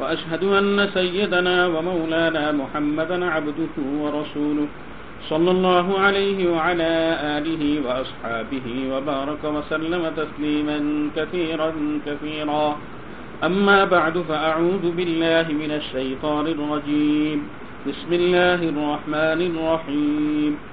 وأشهد أن سيدنا ومولانا محمدا عبده ورسوله صلى الله عليه وعلى آله وأصحابه وبارك وسلم تسليما كثيرا كثيرا. أما بعد فأعوذ بالله من الشيطان الرجيم. بسم الله الرحمن الرحيم.